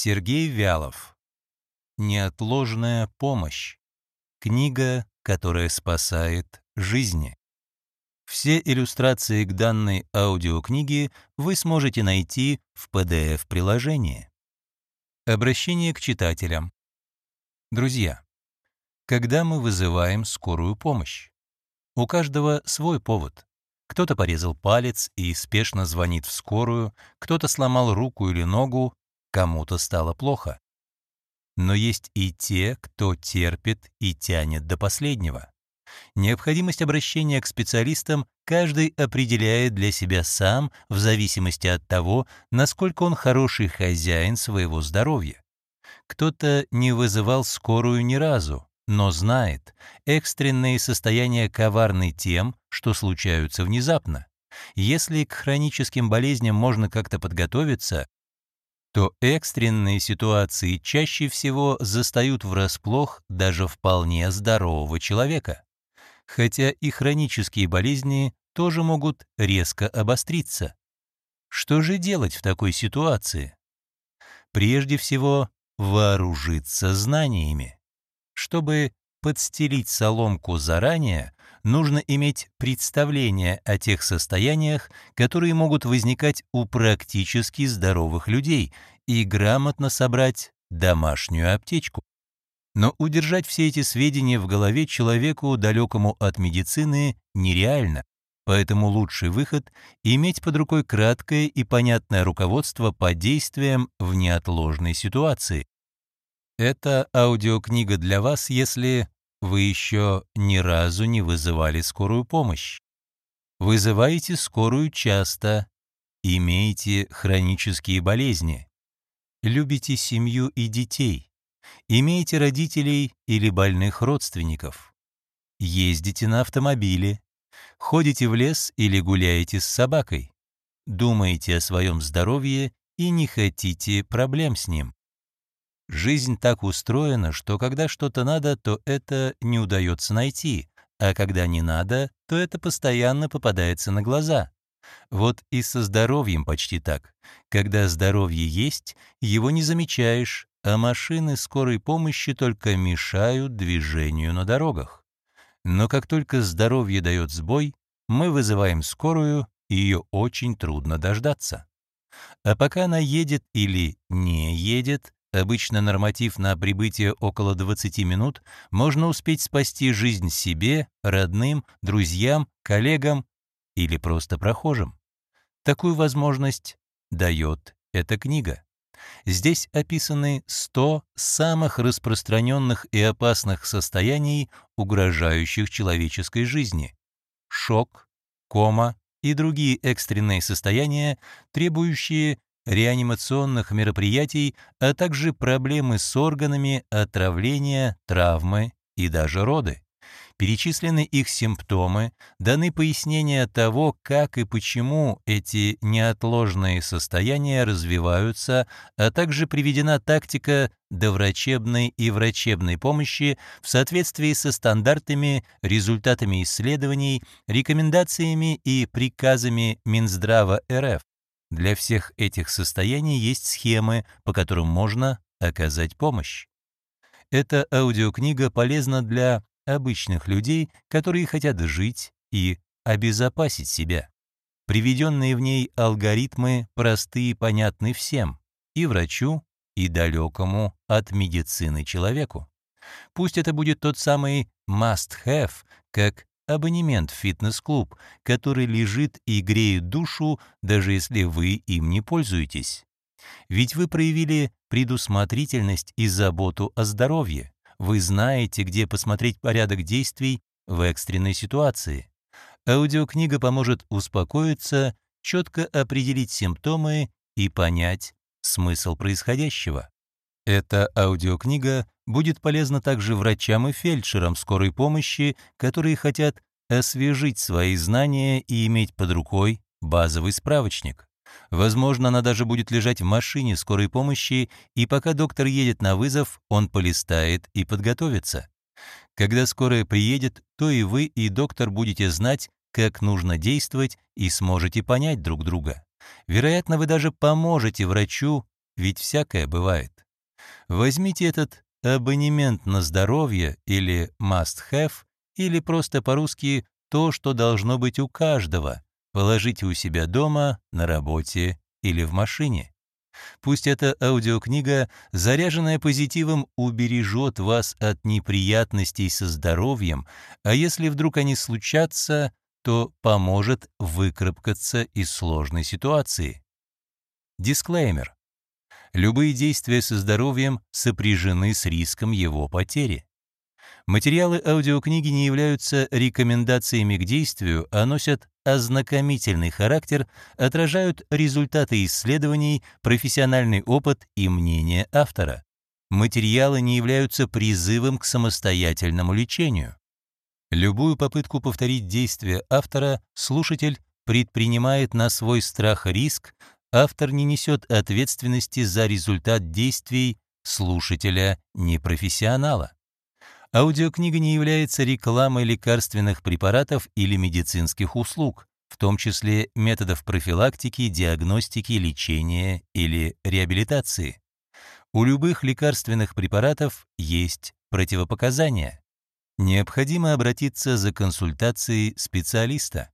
Сергей Вялов. Неотложная помощь. Книга, которая спасает жизни. Все иллюстрации к данной аудиокниге вы сможете найти в PDF-приложении. Обращение к читателям. Друзья, когда мы вызываем скорую помощь? У каждого свой повод. Кто-то порезал палец и спешно звонит в скорую, кто-то сломал руку или ногу, кому-то стало плохо. Но есть и те, кто терпит и тянет до последнего. Необходимость обращения к специалистам каждый определяет для себя сам в зависимости от того, насколько он хороший хозяин своего здоровья. Кто-то не вызывал скорую ни разу, но знает, экстренные состояния коварны тем, что случаются внезапно. Если к хроническим болезням можно как-то подготовиться, то экстренные ситуации чаще всего застают врасплох даже вполне здорового человека. Хотя и хронические болезни тоже могут резко обостриться. Что же делать в такой ситуации? Прежде всего, вооружиться знаниями. Чтобы подстелить соломку заранее, нужно иметь представление о тех состояниях, которые могут возникать у практически здоровых людей, и грамотно собрать домашнюю аптечку. Но удержать все эти сведения в голове человеку, далекому от медицины, нереально. Поэтому лучший выход — иметь под рукой краткое и понятное руководство по действиям в неотложной ситуации. Это аудиокнига для вас, если вы еще ни разу не вызывали скорую помощь. Вызываете скорую часто, имеете хронические болезни, любите семью и детей, имеете родителей или больных родственников, ездите на автомобиле, ходите в лес или гуляете с собакой, думаете о своем здоровье и не хотите проблем с ним. Жизнь так устроена, что когда что-то надо, то это не удается найти, а когда не надо, то это постоянно попадается на глаза. Вот и со здоровьем почти так. Когда здоровье есть, его не замечаешь, а машины скорой помощи только мешают движению на дорогах. Но как только здоровье дает сбой, мы вызываем скорую, и ее очень трудно дождаться. А пока она едет или не едет, Обычно норматив на прибытие около 20 минут можно успеть спасти жизнь себе, родным, друзьям, коллегам или просто прохожим. Такую возможность дает эта книга. Здесь описаны 100 самых распространенных и опасных состояний, угрожающих человеческой жизни. Шок, кома и другие экстренные состояния, требующие реанимационных мероприятий, а также проблемы с органами, отравления, травмы и даже роды. Перечислены их симптомы, даны пояснения того, как и почему эти неотложные состояния развиваются, а также приведена тактика доврачебной и врачебной помощи в соответствии со стандартами, результатами исследований, рекомендациями и приказами Минздрава РФ. Для всех этих состояний есть схемы, по которым можно оказать помощь. Эта аудиокнига полезна для обычных людей, которые хотят жить и обезопасить себя. Приведенные в ней алгоритмы просты и понятны всем, и врачу, и далекому от медицины человеку. Пусть это будет тот самый must-have, как абонемент в фитнес-клуб, который лежит и греет душу, даже если вы им не пользуетесь. Ведь вы проявили предусмотрительность и заботу о здоровье. Вы знаете, где посмотреть порядок действий в экстренной ситуации. Аудиокнига поможет успокоиться, четко определить симптомы и понять смысл происходящего. Эта аудиокнига будет полезна также врачам и фельдшерам скорой помощи, которые хотят освежить свои знания и иметь под рукой базовый справочник. Возможно, она даже будет лежать в машине скорой помощи, и пока доктор едет на вызов, он полистает и подготовится. Когда скорая приедет, то и вы, и доктор будете знать, как нужно действовать, и сможете понять друг друга. Вероятно, вы даже поможете врачу ведь всякое бывает. Возьмите этот абонемент на здоровье или must-have, или просто по-русски то, что должно быть у каждого. Положите у себя дома, на работе или в машине. Пусть эта аудиокнига, заряженная позитивом, убережет вас от неприятностей со здоровьем, а если вдруг они случатся, то поможет выкарабкаться из сложной ситуации. Дисклеймер. Любые действия со здоровьем сопряжены с риском его потери. Материалы аудиокниги не являются рекомендациями к действию, а носят ознакомительный характер, отражают результаты исследований, профессиональный опыт и мнение автора. Материалы не являются призывом к самостоятельному лечению. Любую попытку повторить действия автора слушатель предпринимает на свой страх риск, автор не несет ответственности за результат действий слушателя-непрофессионала. Аудиокнига не является рекламой лекарственных препаратов или медицинских услуг, в том числе методов профилактики, диагностики, лечения или реабилитации. У любых лекарственных препаратов есть противопоказания. Необходимо обратиться за консультацией специалиста.